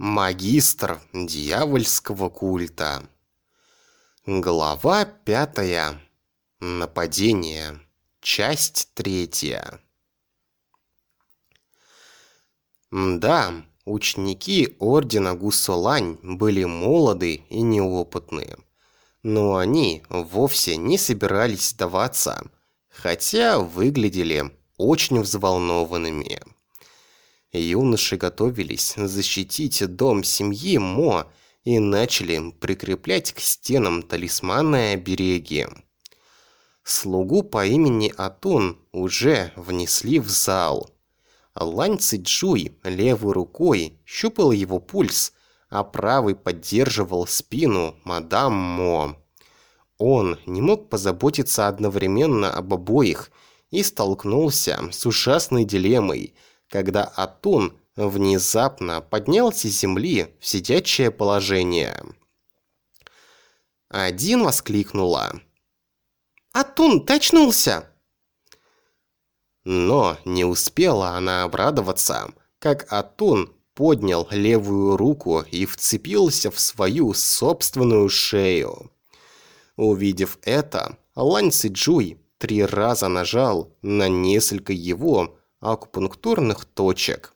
Магистр дьявольского культа. Глава пятая. Нападение. Часть третья. Да, ученики Ордена Гусолань были молоды и неопытные. Но они вовсе не собирались сдаваться, хотя выглядели очень взволнованными юноши готовились защитить дом семьи Мо и начали прикреплять к стенам талисманные обереги. Слугу по имени Атун уже внесли в зал. Лань Цзюй левой рукой щупал его пульс, а правый поддерживал спину мадам Мо. Он не мог позаботиться одновременно об обоих и столкнулся с ужасной дилеммой – когда Атун внезапно поднялся с земли в сидячее положение. Один воскликнула. «Атун, ты очнулся!» Но не успела она обрадоваться, как Атун поднял левую руку и вцепился в свою собственную шею. Увидев это, Лань Цзюй три раза нажал на несколько его акупунктурных точек.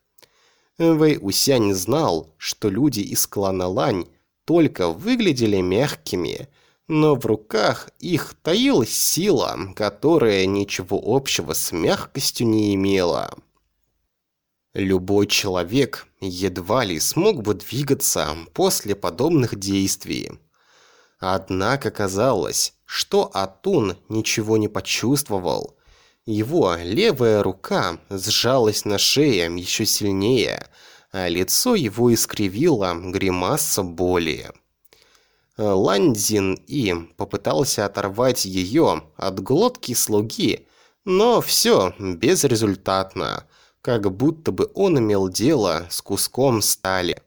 Вэй Усянь знал, что люди из клана Лань только выглядели мягкими, но в руках их таилась сила, которая ничего общего с мягкостью не имела. Любой человек едва ли смог бы двигаться после подобных действий. Однако казалось, что Атун ничего не почувствовал – его левая рука сжалась на шее еще сильнее, а лицо его искривило гримаса боли. Ландзин И попытался оторвать ее от глотки слуги, но все безрезультатно, как будто бы он имел дело с куском стали.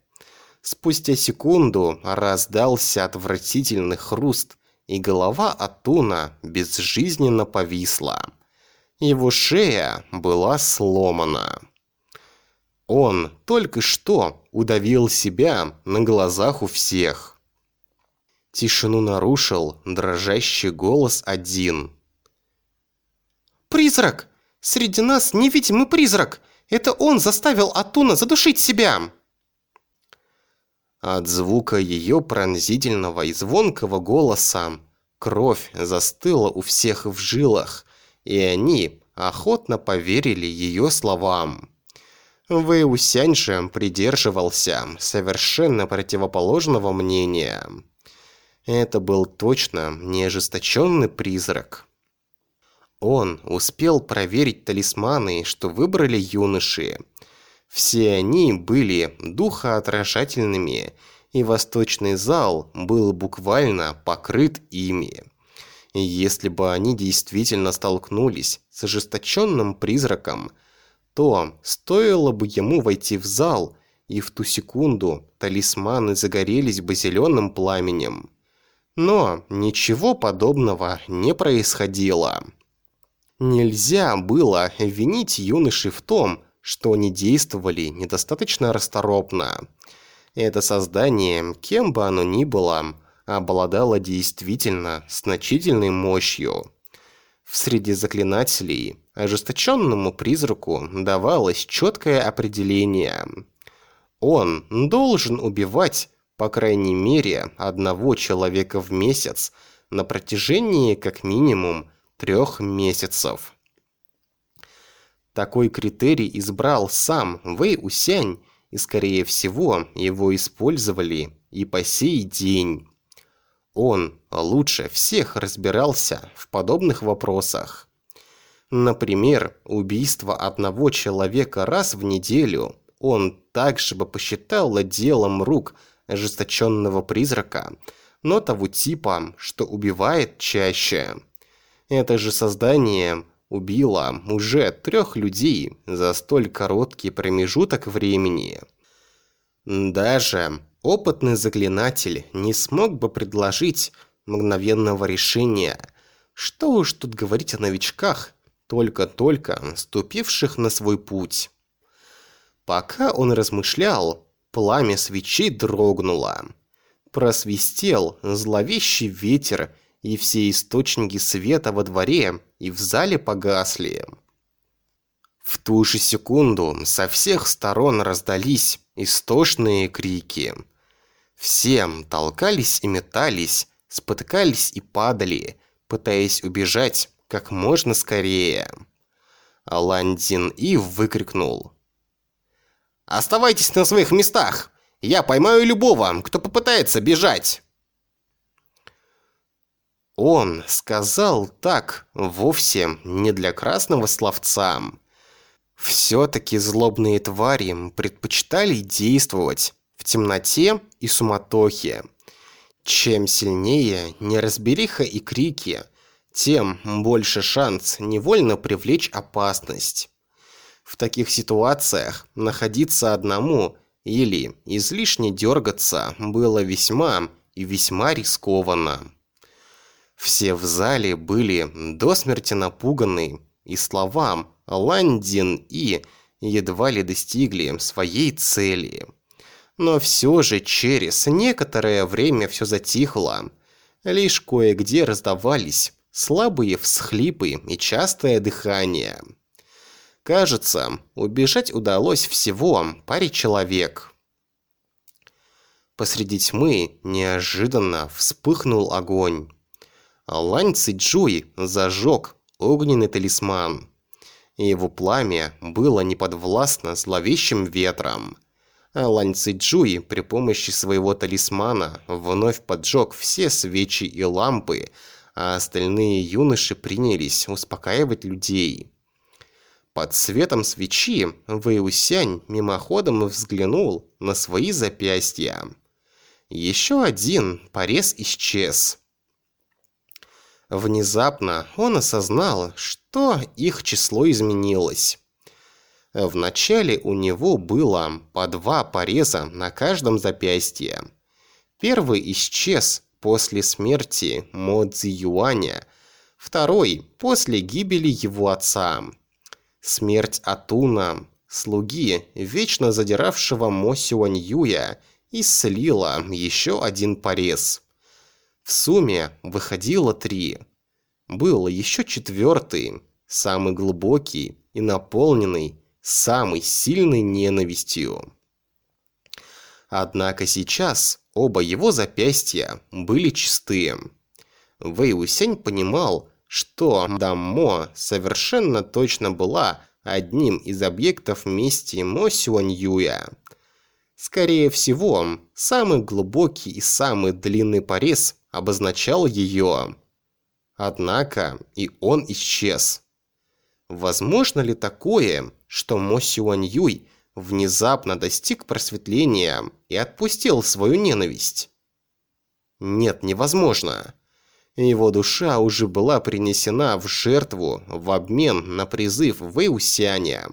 Спустя секунду раздался отвратительный хруст, и голова Атуна безжизненно повисла. Его шея была сломана. Он только что удавил себя на глазах у всех. Тишину нарушил дрожащий голос один. «Призрак! Среди нас невидимый призрак! Это он заставил Атуна задушить себя!» От звука ее пронзительного и звонкого голоса кровь застыла у всех в жилах, и они охотно поверили ее словам. Вэй Усянь же придерживался совершенно противоположного мнения. Это был точно не ожесточенный призрак. Он успел проверить талисманы, что выбрали юноши. Все они были духоотражательными, и восточный зал был буквально покрыт ими. Если бы они действительно столкнулись с ожесточенным призраком, то стоило бы ему войти в зал, и в ту секунду талисманы загорелись бы зеленым пламенем. Но ничего подобного не происходило. Нельзя было винить юношей в том, что они действовали недостаточно расторопно. Это создание, кем бы оно ни было, обладала действительно значительной мощью. В среди заклинателей ожесточенному призраку давалось четкое определение. Он должен убивать, по крайней мере, одного человека в месяц на протяжении как минимум трех месяцев. Такой критерий избрал сам Вэй Усянь, и, скорее всего, его использовали и по сей день. Он лучше всех разбирался в подобных вопросах. Например, убийство одного человека раз в неделю он также бы посчитал делом рук ожесточенного призрака, но того типа, что убивает чаще. Это же создание убило уже трех людей за столь короткий промежуток времени. Даже опытный заклинатель не смог бы предложить мгновенного решения. Что уж тут говорить о новичках, только-только ступивших на свой путь. Пока он размышлял, пламя свечи дрогнуло. Просвистел зловещий ветер, и все источники света во дворе и в зале погасли. В ту же секунду со всех сторон раздались истошные крики. Все толкались и метались, спотыкались и падали, пытаясь убежать как можно скорее. Ландин И выкрикнул. «Оставайтесь на своих местах! Я поймаю любого, кто попытается бежать!» Он сказал так вовсе не для красного словца. Все-таки злобные твари предпочитали действовать темноте и суматохе. Чем сильнее неразбериха и крики, тем больше шанс невольно привлечь опасность. В таких ситуациях находиться одному или излишне дергаться было весьма и весьма рискованно. Все в зале были до смерти напуганы, и словам Ландин и едва ли достигли своей цели. Но все же через некоторое время все затихло. Лишь кое-где раздавались слабые всхлипы и частое дыхание. Кажется, убежать удалось всего паре человек. Посреди тьмы неожиданно вспыхнул огонь. Лань Цзюй зажег огненный талисман. Его пламя было неподвластно зловещим ветром. А Лань Цзюй при помощи своего талисмана вновь поджег все свечи и лампы, а остальные юноши принялись успокаивать людей. Под светом свечи Вэйусянь мимоходом взглянул на свои запястья. Еще один порез исчез. Внезапно он осознал, что их число изменилось. Вначале у него было по два пореза на каждом запястье. Первый исчез после смерти Мо Цзи Юаня, второй – после гибели его отца. Смерть Атуна, слуги, вечно задиравшего Мо Сюань Юя, исцелила еще один порез – в сумме выходило три. Был еще четвертый, самый глубокий и наполненный самой сильной ненавистью. Однако сейчас оба его запястья были чистые. Вэй Усянь понимал, что Даммо совершенно точно была одним из объектов мести Мо Сюань Юя. Скорее всего, самый глубокий и самый длинный порез обозначал ее. Однако и он исчез. Возможно ли такое, что Мо Сюань Юй внезапно достиг просветления и отпустил свою ненависть? Нет, невозможно. Его душа уже была принесена в жертву в обмен на призыв Вэйусяня,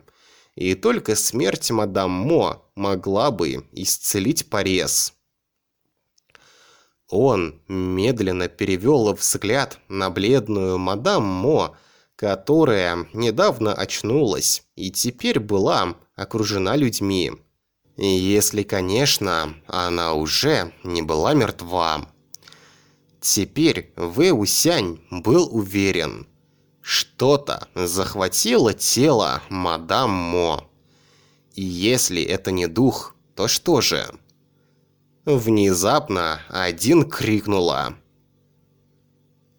и только смерть мадам Мо могла бы исцелить порез. Он медленно перевел взгляд на бледную мадам Мо, которая недавно очнулась и теперь была окружена людьми. Если, конечно, она уже не была мертва. Теперь Вэй Усянь был уверен. Что-то захватило тело мадам Мо. И если это не дух, то что же? Внезапно один крикнула.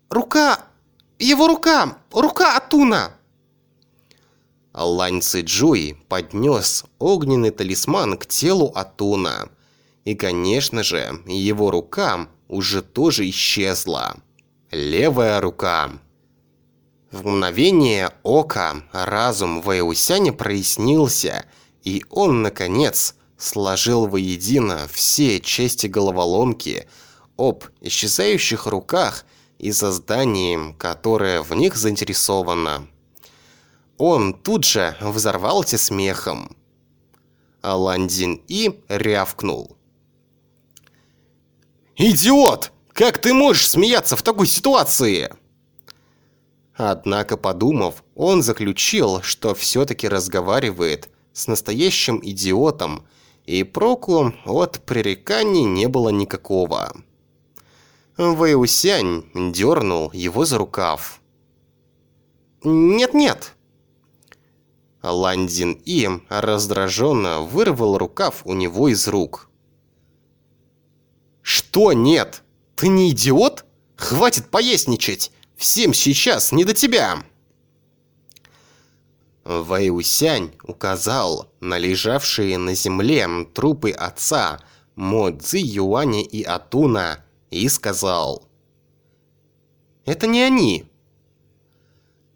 «Рука! Его рука! Рука Атуна!» Лань Цзюй поднес огненный талисман к телу Атуна. И, конечно же, его рука уже тоже исчезла. Левая рука. В мгновение ока разум Вэйусяня прояснился, и он, наконец, сложил воедино все части головоломки об исчезающих руках и создании, которое в них заинтересовано. Он тут же взорвался смехом. Аландин И рявкнул. «Идиот! Как ты можешь смеяться в такой ситуации?» Однако, подумав, он заключил, что все-таки разговаривает с настоящим идиотом и проку от пререканий не было никакого. Вэйусянь дернул его за рукав. «Нет-нет!» Ландин И раздраженно вырвал рукав у него из рук. «Что нет? Ты не идиот? Хватит поясничать! Всем сейчас не до тебя!» Вэйусянь указал на лежавшие на земле трупы отца Мо Цзи Юаня и Атуна и сказал «Это не они».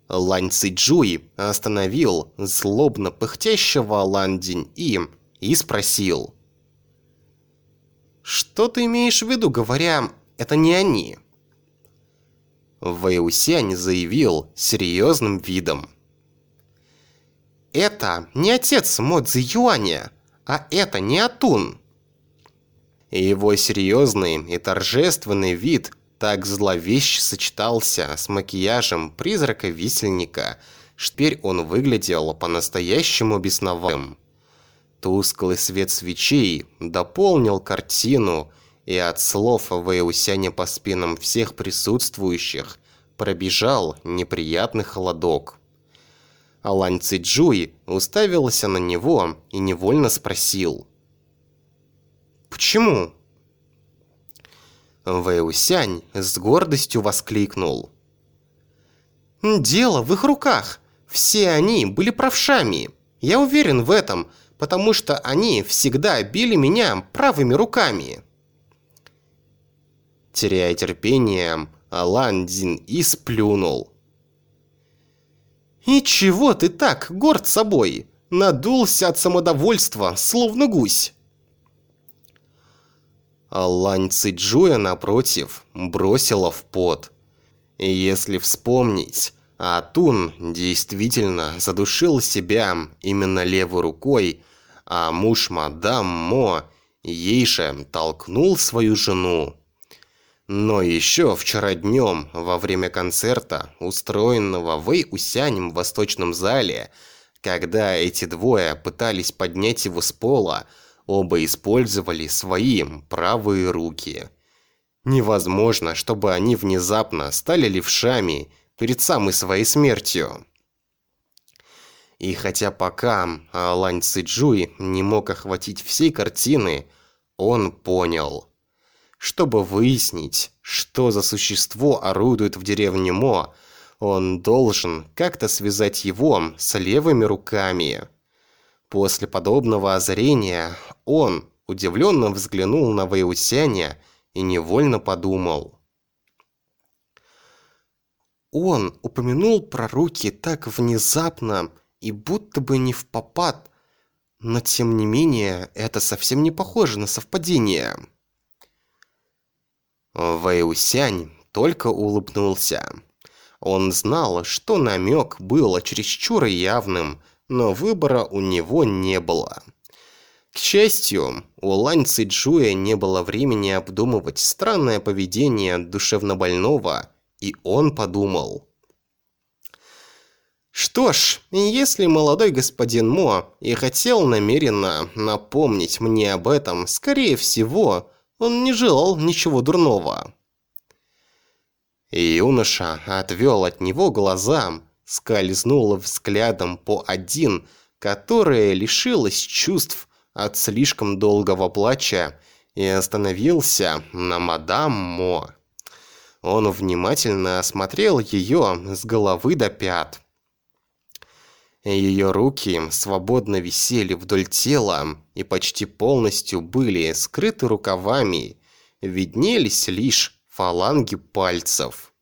Лань Цзиджуй остановил злобно пыхтящего Лан Динь И и спросил «Что ты имеешь в виду, говоря, это не они?» Вэйусянь заявил серьезным видом это не отец Модзи Юаня, а это не Атун. Его серьезный и торжественный вид так зловеще сочетался с макияжем призрака-висельника, что теперь он выглядел по-настоящему бесновым. Тусклый свет свечей дополнил картину, и от слов Вэйусяня по спинам всех присутствующих пробежал неприятный холодок. Алань Цзюй уставился на него и невольно спросил. «Почему?» Вэйусянь с гордостью воскликнул. «Дело в их руках. Все они были правшами. Я уверен в этом, потому что они всегда били меня правыми руками». Теряя терпение, Алан Дин и сплюнул. «И чего ты так горд собой? Надулся от самодовольства, словно гусь!» Лань Цзюя, напротив, бросила в пот. И если вспомнить, Атун действительно задушил себя именно левой рукой, а муж мадам Мо ей же толкнул свою жену. Но еще вчера днем, во время концерта, устроенного Вэй Усянем в Восточном зале, когда эти двое пытались поднять его с пола, оба использовали свои правые руки. Невозможно, чтобы они внезапно стали левшами перед самой своей смертью. И хотя пока Лань Цзюй не мог охватить всей картины, он понял – чтобы выяснить, что за существо орудует в деревне Мо, он должен как-то связать его с левыми руками. После подобного озарения он удивленно взглянул на Вэйусяня и невольно подумал. Он упомянул про руки так внезапно и будто бы не в попад, но тем не менее это совсем не похоже на совпадение. Вэйусянь только улыбнулся. Он знал, что намек был чересчур явным, но выбора у него не было. К счастью, у Лань Цзюя не было времени обдумывать странное поведение душевнобольного, и он подумал. Что ж, если молодой господин Мо и хотел намеренно напомнить мне об этом, скорее всего, он не желал ничего дурного. И юноша отвел от него глаза, скользнул взглядом по один, которая лишилась чувств от слишком долгого плача, и остановился на мадам Мо. Он внимательно осмотрел ее с головы до пят. Ее руки свободно висели вдоль тела и почти полностью были скрыты рукавами, виднелись лишь фаланги пальцев.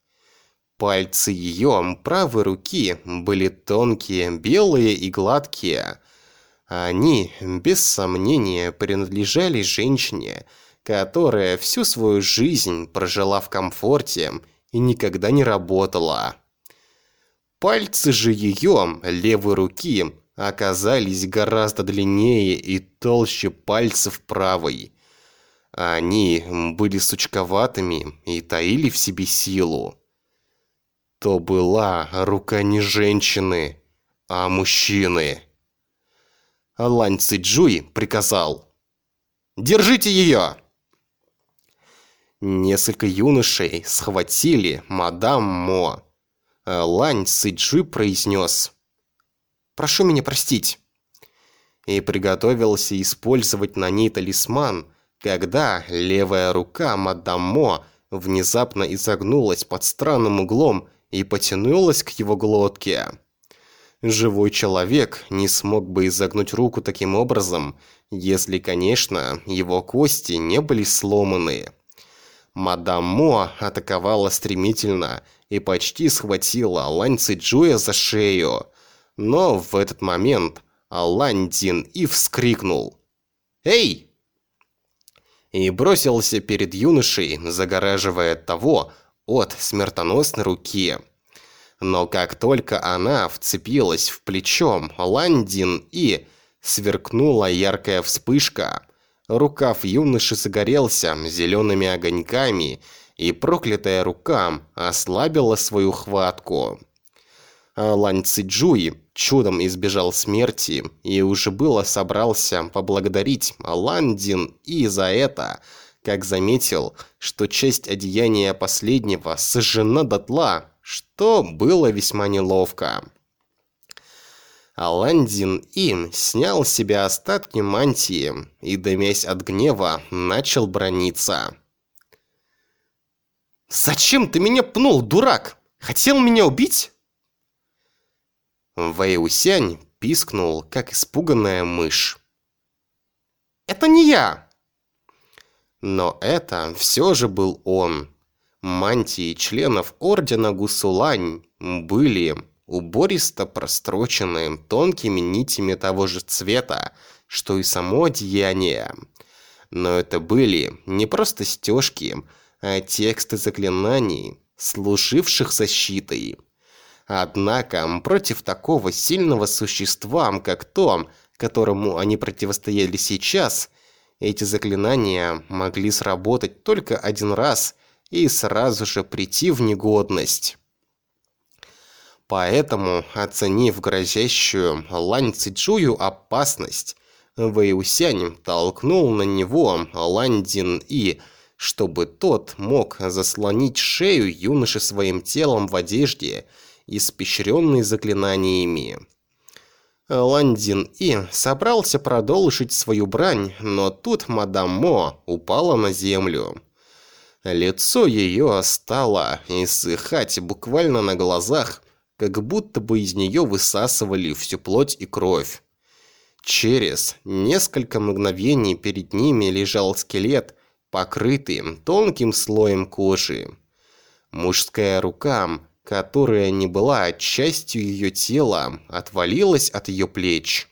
Пальцы ее правой руки были тонкие, белые и гладкие. Они, без сомнения, принадлежали женщине, которая всю свою жизнь прожила в комфорте и никогда не работала. Пальцы же ее левой руки оказались гораздо длиннее и толще пальцев правой. Они были сучковатыми и таили в себе силу. То была рука не женщины, а мужчины. Лань Цзюй приказал Держите ее!» Несколько юношей схватили мадам Мо. Лань Сыджи произнес «Прошу меня простить» и приготовился использовать на ней талисман, когда левая рука мадам Мо внезапно изогнулась под странным углом и потянулась к его глотке. Живой человек не смог бы изогнуть руку таким образом, если, конечно, его кости не были сломаны. Мадам Мо атаковала стремительно и почти схватила Лань Цзюя за шею. Но в этот момент Лань Дин и вскрикнул. «Эй!» И бросился перед юношей, загораживая того от смертоносной руки. Но как только она вцепилась в плечо Лань Дин и сверкнула яркая вспышка – Рукав юноши загорелся зелеными огоньками, и проклятая рука ослабила свою хватку. Лань Цзюй чудом избежал смерти и уже было собрался поблагодарить Ландин и за это, как заметил, что часть одеяния последнего сожжена дотла, что было весьма неловко. Аландин им снял с себя остатки мантии и, дымясь от гнева, начал брониться. «Зачем ты меня пнул, дурак? Хотел меня убить?» Вэйусянь пискнул, как испуганная мышь. «Это не я!» Но это все же был он. Мантии членов Ордена Гусулань были убористо простроченные тонкими нитями того же цвета, что и само одеяние. Но это были не просто стежки, а тексты заклинаний, служивших защитой. Однако против такого сильного существа, как то, которому они противостояли сейчас, эти заклинания могли сработать только один раз и сразу же прийти в негодность. Поэтому, оценив грозящую Лань Цичую опасность, Вэйусянь толкнул на него Лань Дин И, чтобы тот мог заслонить шею юноши своим телом в одежде, испещренной заклинаниями. Ландин И собрался продолжить свою брань, но тут мадам Мо упала на землю. Лицо ее стало иссыхать буквально на глазах, как будто бы из нее высасывали всю плоть и кровь. Через несколько мгновений перед ними лежал скелет, покрытый тонким слоем кожи. Мужская рука, которая не была частью ее тела, отвалилась от ее плеч.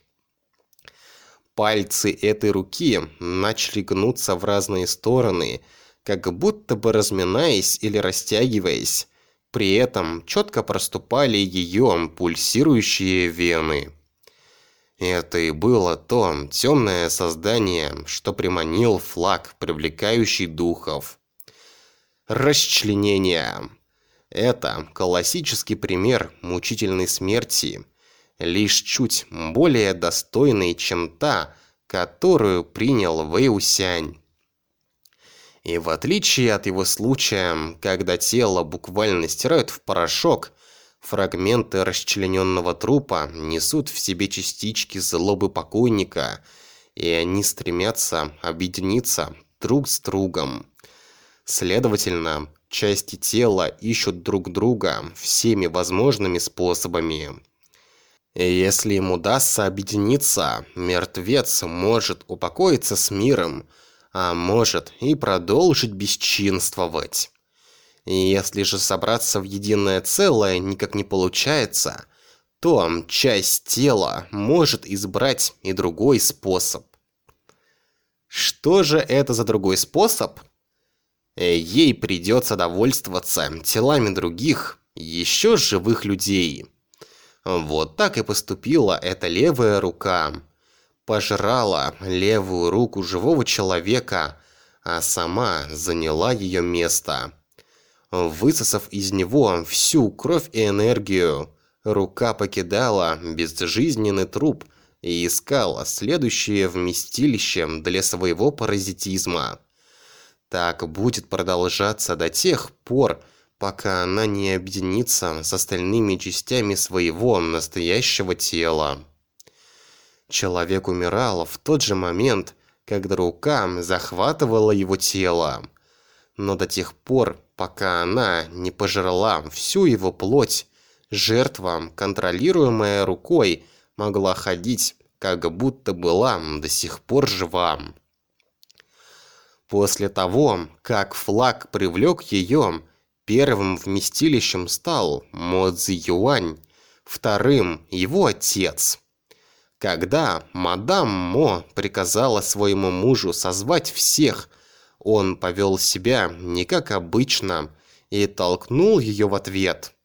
Пальцы этой руки начали гнуться в разные стороны, как будто бы разминаясь или растягиваясь, при этом четко проступали ее пульсирующие вены. Это и было то темное создание, что приманил флаг, привлекающий духов. Расчленение. Это классический пример мучительной смерти, лишь чуть более достойный, чем та, которую принял Вэйусянь. И в отличие от его случая, когда тело буквально стирают в порошок, фрагменты расчлененного трупа несут в себе частички злобы покойника, и они стремятся объединиться друг с другом. Следовательно, части тела ищут друг друга всеми возможными способами. Если им удастся объединиться, мертвец может упокоиться с миром – а может и продолжить бесчинствовать. И если же собраться в единое целое никак не получается, то часть тела может избрать и другой способ. Что же это за другой способ? Ей придется довольствоваться телами других, еще живых людей. Вот так и поступила эта левая рука пожрала левую руку живого человека, а сама заняла ее место. Высосав из него всю кровь и энергию, рука покидала безжизненный труп и искал следующее вместилище для своего паразитизма. Так будет продолжаться до тех пор, пока она не объединится с остальными частями своего настоящего тела. Человек умирал в тот же момент, когда рука захватывала его тело. Но до тех пор, пока она не пожрала всю его плоть, жертва, контролируемая рукой, могла ходить, как будто была до сих пор жива. После того, как флаг привлек ее, первым вместилищем стал Мо Цзи Юань, вторым – его отец. Когда мадам Мо приказала своему мужу созвать всех, он повел себя не как обычно и толкнул ее в ответ.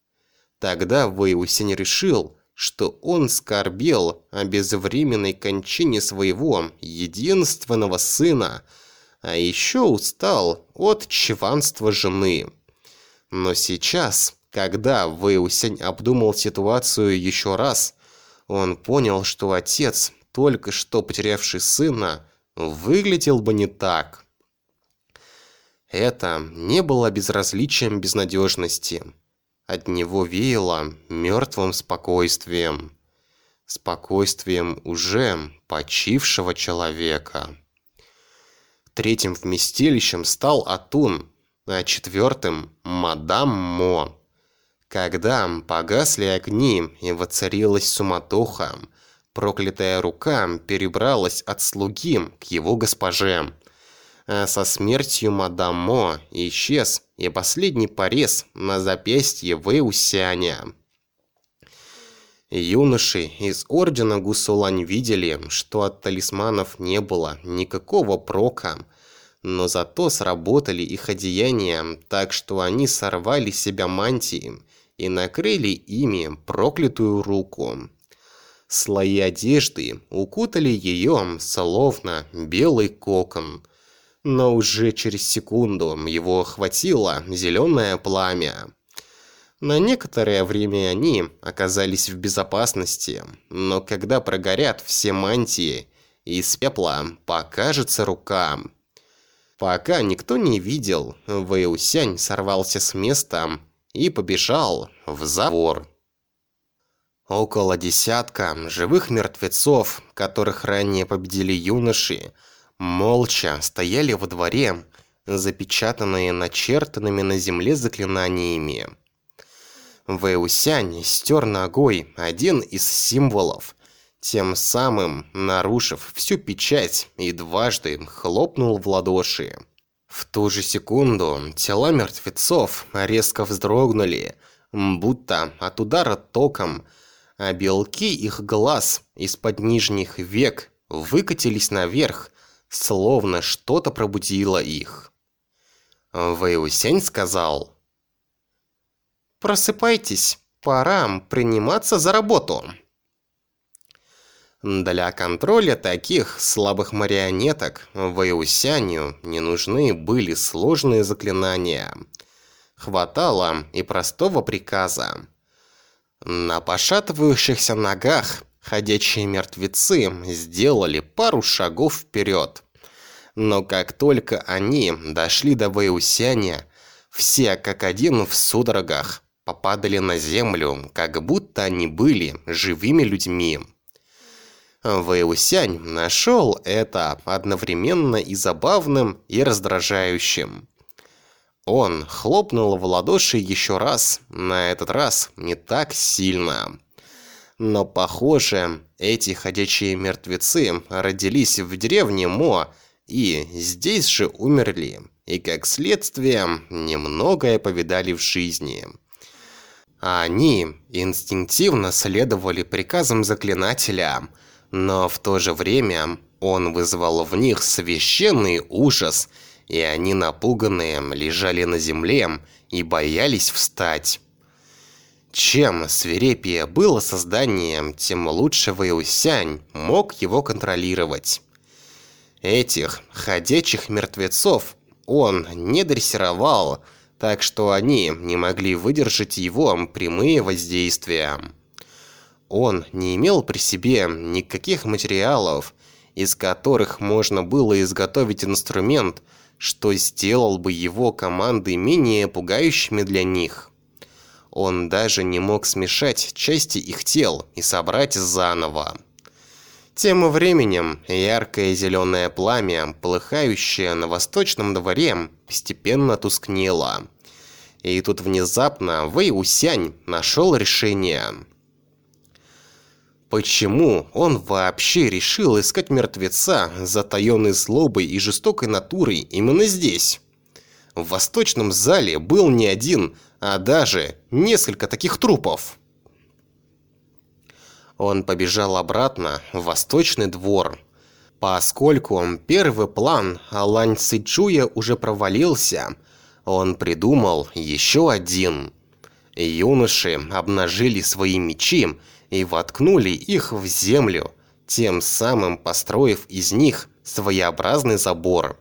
Тогда Вэй Усень решил, что он скорбел о безвременной кончине своего единственного сына, а еще устал от чванства жены. Но сейчас, когда Вэй Усень обдумал ситуацию еще раз, он понял, что отец, только что потерявший сына, выглядел бы не так. Это не было безразличием безнадежности. От него веяло мертвым спокойствием. Спокойствием уже почившего человека. Третьим вместилищем стал Атун, а четвертым – мадам Мо. Когда погасли огни и воцарилась суматоха, проклятая рука перебралась от слуги к его госпоже – а со смертью мадам Мо исчез и последний порез на запястье Вэусяня. Юноши из Ордена Гусулань видели, что от талисманов не было никакого прока, но зато сработали их одеяния, так что они сорвали себя мантии и накрыли ими проклятую руку. Слои одежды укутали ее, словно белый кокон – но уже через секунду его охватило зеленое пламя. На некоторое время они оказались в безопасности, но когда прогорят все мантии, из пепла покажется рука. Пока никто не видел, Вэйусянь сорвался с места и побежал в забор. Около десятка живых мертвецов, которых ранее победили юноши, молча стояли во дворе, запечатанные начертанными на земле заклинаниями. Вэусянь стер ногой один из символов, тем самым нарушив всю печать и дважды хлопнул в ладоши. В ту же секунду тела мертвецов резко вздрогнули, будто от удара током, а белки их глаз из-под нижних век выкатились наверх, словно что-то пробудило их. Вэйусянь сказал. «Просыпайтесь, пора приниматься за работу». Для контроля таких слабых марионеток Вэйусяню не нужны были сложные заклинания. Хватало и простого приказа. На пошатывающихся ногах Ходячие мертвецы сделали пару шагов вперед. Но как только они дошли до Вэйусяня, все как один в судорогах попадали на землю, как будто они были живыми людьми. Вэйусянь нашел это одновременно и забавным, и раздражающим. Он хлопнул в ладоши еще раз, на этот раз не так сильно. Но, похоже, эти ходячие мертвецы родились в деревне Мо и здесь же умерли, и как следствие немногое повидали в жизни. А они инстинктивно следовали приказам заклинателя, но в то же время он вызвал в них священный ужас, и они напуганные лежали на земле и боялись встать. Чем свирепее было создание, тем лучше Вэйусянь мог его контролировать. Этих ходячих мертвецов он не дрессировал, так что они не могли выдержать его прямые воздействия. Он не имел при себе никаких материалов, из которых можно было изготовить инструмент, что сделал бы его команды менее пугающими для них. Он даже не мог смешать части их тел и собрать заново. Тем временем яркое зеленое пламя, полыхающее на восточном дворе, постепенно тускнело. И тут внезапно Вэй Усянь нашел решение. Почему он вообще решил искать мертвеца, затаенный злобой и жестокой натурой именно здесь? В восточном зале был не один, а даже несколько таких трупов. Он побежал обратно в восточный двор. Поскольку первый план Алань Сычуя уже провалился, он придумал еще один. Юноши обнажили свои мечи и воткнули их в землю, тем самым построив из них своеобразный забор.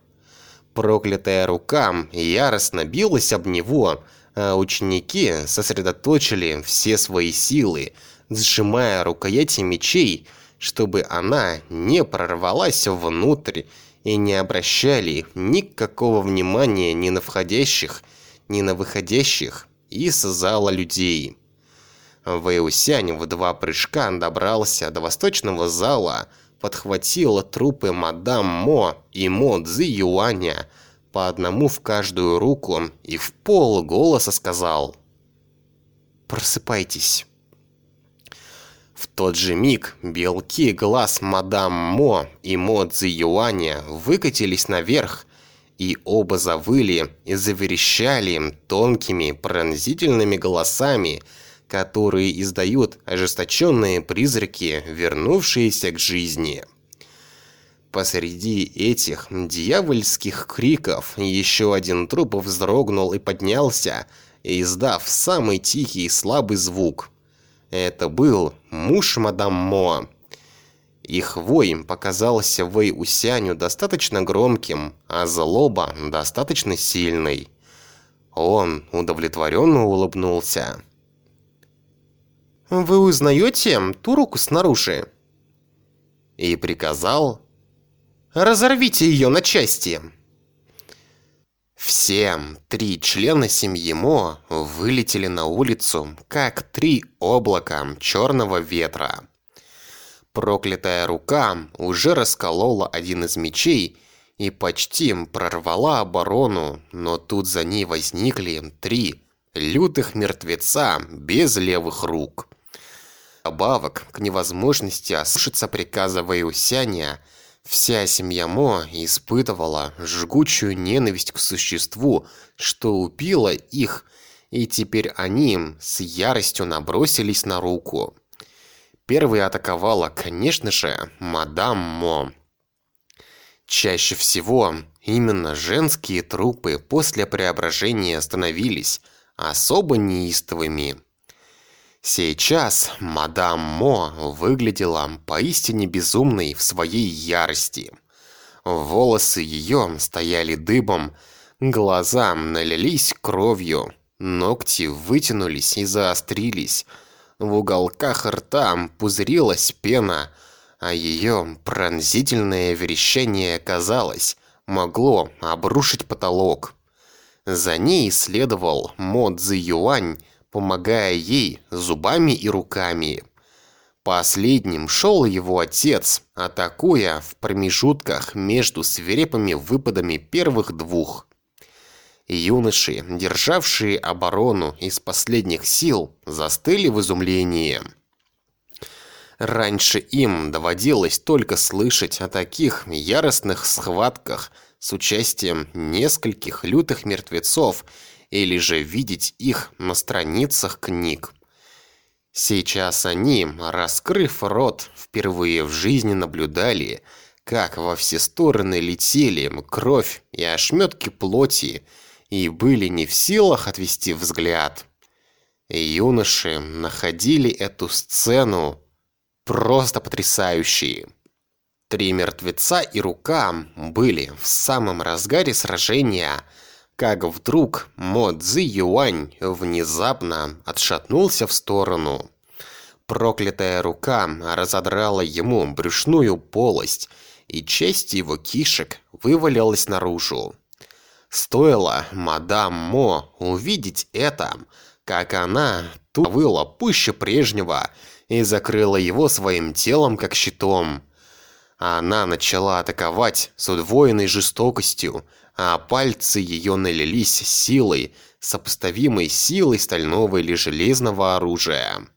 Проклятая рука яростно билась об него, а ученики сосредоточили все свои силы, сжимая рукояти мечей, чтобы она не прорвалась внутрь и не обращали никакого внимания ни на входящих, ни на выходящих из зала людей. Вэйусянь в два прыжка добрался до восточного зала, подхватил трупы мадам Мо и Мо Цзи Юаня по одному в каждую руку и в полголоса сказал «Просыпайтесь». Тот же миг белки глаз мадам Мо и Мо Цзи Юаня выкатились наверх, и оба завыли и заверещали тонкими пронзительными голосами, которые издают ожесточенные призраки, вернувшиеся к жизни. Посреди этих дьявольских криков еще один труп вздрогнул и поднялся, издав самый тихий и слабый звук. Это был муж мадам Мо. Их вой показался Вэй Усяню достаточно громким, а злоба достаточно сильной. Он удовлетворенно улыбнулся. «Вы узнаете ту руку снаружи?» И приказал «Разорвите ее на части!» Все три члена семьи Мо вылетели на улицу, как три облака черного ветра. Проклятая рука уже расколола один из мечей и почти прорвала оборону, но тут за ней возникли три лютых мертвеца без левых рук. Добавок к невозможности ослушаться приказа Вэйусяня, вся семья Мо испытывала жгучую ненависть к существу, что убило их, и теперь они с яростью набросились на руку. Первой атаковала, конечно же, мадам Мо. Чаще всего именно женские трупы после преображения становились особо неистовыми. Сейчас мадам Мо выглядела поистине безумной в своей ярости. Волосы ее стояли дыбом, глаза налились кровью, ногти вытянулись и заострились. В уголках рта пузырилась пена, а ее пронзительное верещание, казалось, могло обрушить потолок. За ней следовал Мо Цзи Юань, помогая ей зубами и руками. Последним шел его отец, атакуя в промежутках между свирепыми выпадами первых двух. Юноши, державшие оборону из последних сил, застыли в изумлении. Раньше им доводилось только слышать о таких яростных схватках с участием нескольких лютых мертвецов или же видеть их на страницах книг. Сейчас они, раскрыв рот, впервые в жизни наблюдали, как во все стороны летели кровь и ошметки плоти, и были не в силах отвести взгляд. Юноши находили эту сцену просто потрясающей. Три мертвеца и рука были в самом разгаре сражения – как вдруг Мо Цзи Юань внезапно отшатнулся в сторону. Проклятая рука разодрала ему брюшную полость, и часть его кишек вывалилась наружу. Стоило мадам Мо увидеть это, как она тут выла пуще прежнего и закрыла его своим телом как щитом. Она начала атаковать с удвоенной жестокостью, а пальцы ее налились силой, сопоставимой силой стального или железного оружия.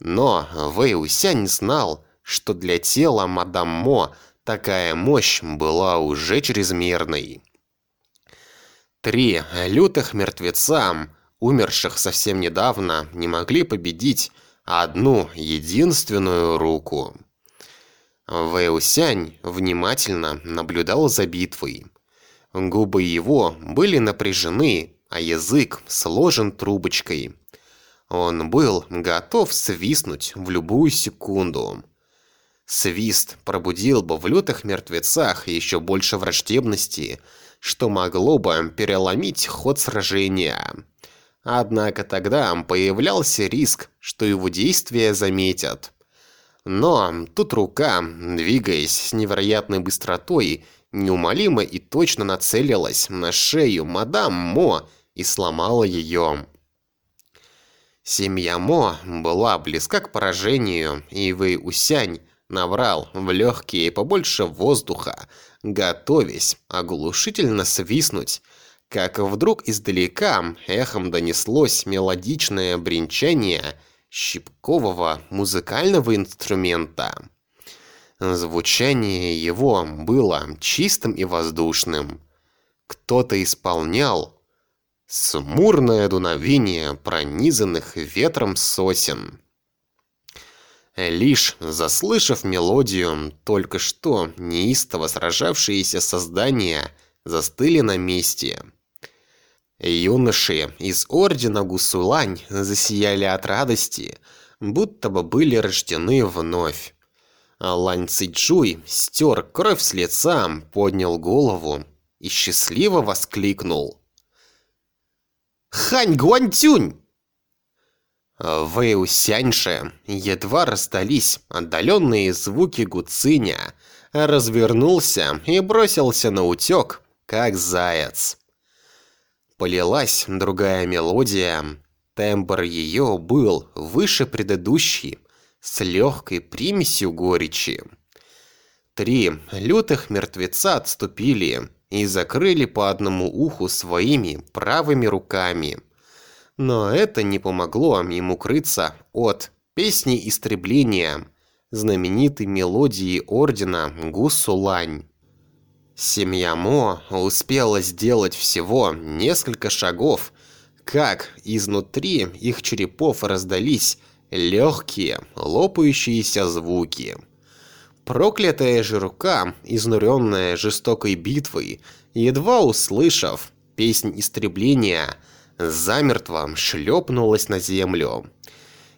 Но Вэй Усянь знал, что для тела мадам Мо такая мощь была уже чрезмерной. Три лютых мертвеца, умерших совсем недавно, не могли победить одну единственную руку. Вэйусянь внимательно наблюдал за битвой. Губы его были напряжены, а язык сложен трубочкой. Он был готов свистнуть в любую секунду. Свист пробудил бы в лютых мертвецах еще больше враждебности, что могло бы переломить ход сражения. Однако тогда появлялся риск, что его действия заметят. Но тут рука, двигаясь с невероятной быстротой, неумолимо и точно нацелилась на шею мадам Мо и сломала ее. Семья Мо была близка к поражению, и Вэй Усянь набрал в легкие побольше воздуха, готовясь оглушительно свистнуть, как вдруг издалека эхом донеслось мелодичное бренчание щипкового музыкального инструмента. Звучание его было чистым и воздушным. Кто-то исполнял смурное дуновение пронизанных ветром сосен. Лишь заслышав мелодию, только что неистово сражавшиеся создания застыли на месте. Юноши из ордена Гусулань засияли от радости, будто бы были рождены вновь. Лань Цзиджуй стер кровь с лица, поднял голову и счастливо воскликнул. «Хань Гуантюнь!» В Сяньше едва раздались отдаленные звуки гуциня, развернулся и бросился на утек, как заяц. Полилась другая мелодия, тембр ее был выше предыдущей, с легкой примесью горечи. Три лютых мертвеца отступили и закрыли по одному уху своими правыми руками – но это не помогло им укрыться от песни истребления, знаменитой мелодии ордена Гусулань. Семья Мо успела сделать всего несколько шагов, как изнутри их черепов раздались легкие, лопающиеся звуки. Проклятая же рука, изнуренная жестокой битвой, едва услышав песнь истребления, замертво шлепнулась на землю.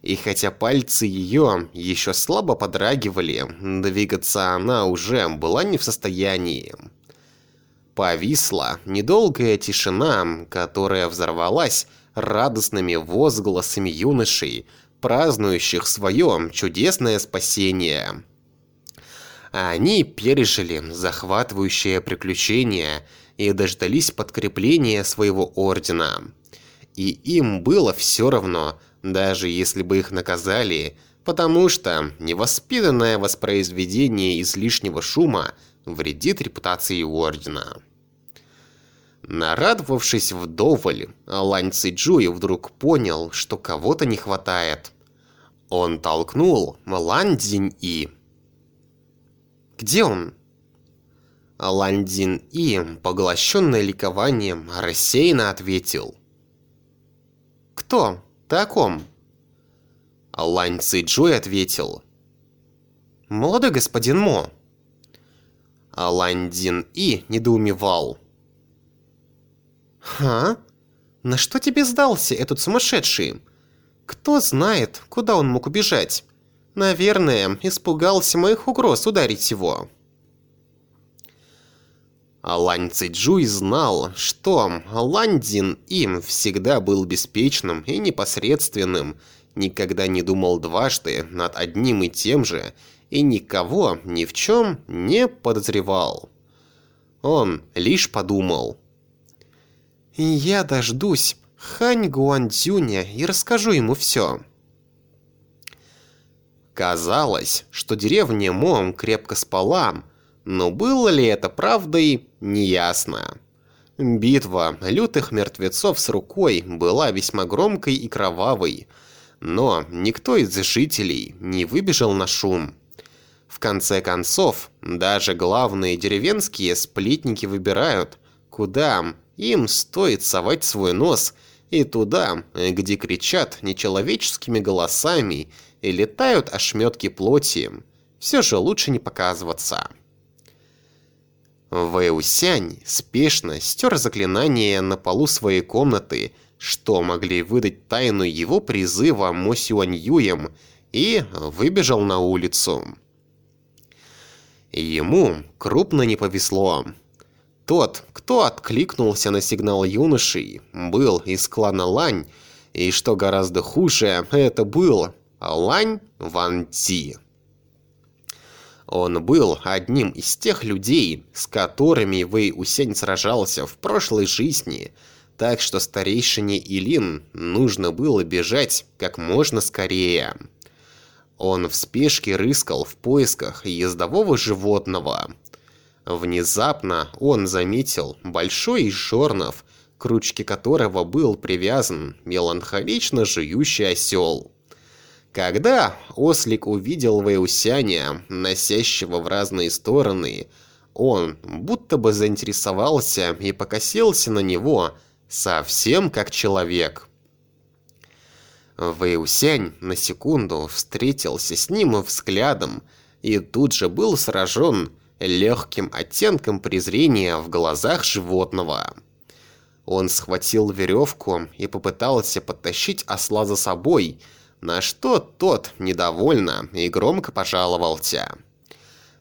И хотя пальцы ее еще слабо подрагивали, двигаться она уже была не в состоянии. Повисла недолгая тишина, которая взорвалась радостными возгласами юношей, празднующих свое чудесное спасение. Они пережили захватывающее приключение и дождались подкрепления своего ордена и им было все равно, даже если бы их наказали, потому что невоспитанное воспроизведение излишнего шума вредит репутации Ордена. Нарадовавшись вдоволь, Лань Цзюй вдруг понял, что кого-то не хватает. Он толкнул Лань Цзинь И. «Где он?» Лань Цзинь И, поглощенный ликованием, рассеянно ответил – «Кто? Ты о ком?» Лань Цзэджуй ответил. «Молодой господин Мо». Лань Дин И недоумевал. «Ха? На что тебе сдался этот сумасшедший? Кто знает, куда он мог убежать? Наверное, испугался моих угроз ударить его». Лань Цзэджуй знал, что Лань Дин им всегда был беспечным и непосредственным, никогда не думал дважды над одним и тем же и никого ни в чем не подозревал. Он лишь подумал. «Я дождусь Хань Гуандзюня и расскажу ему все». Казалось, что деревня Мом крепко спала, но было ли это правдой, неясно. Битва лютых мертвецов с рукой была весьма громкой и кровавой, но никто из жителей не выбежал на шум. В конце концов, даже главные деревенские сплетники выбирают, куда им стоит совать свой нос, и туда, где кричат нечеловеческими голосами и летают ошметки плоти. Все же лучше не показываться. Вэусянь спешно стер заклинание на полу своей комнаты, что могли выдать тайну его призыва Мо и выбежал на улицу. Ему крупно не повезло. Тот, кто откликнулся на сигнал юношей, был из клана Лань, и что гораздо хуже, это был Лань Ван Ци. Он был одним из тех людей, с которыми Вэй Усень сражался в прошлой жизни, так что старейшине Илин нужно было бежать как можно скорее. Он в спешке рыскал в поисках ездового животного. Внезапно он заметил большой из жорнов, к ручке которого был привязан меланхолично жующий осел. Когда ослик увидел Вэусяня, носящего в разные стороны, он будто бы заинтересовался и покосился на него, совсем как человек. Вэусянь на секунду встретился с ним взглядом и тут же был сражен легким оттенком презрения в глазах животного. Он схватил веревку и попытался подтащить осла за собой – на что тот недовольно и громко пожаловался.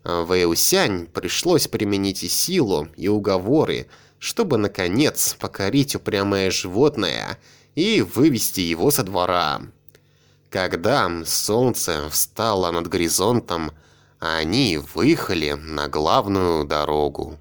Вэйусянь пришлось применить и силу, и уговоры, чтобы, наконец, покорить упрямое животное и вывести его со двора. Когда солнце встало над горизонтом, они выехали на главную дорогу.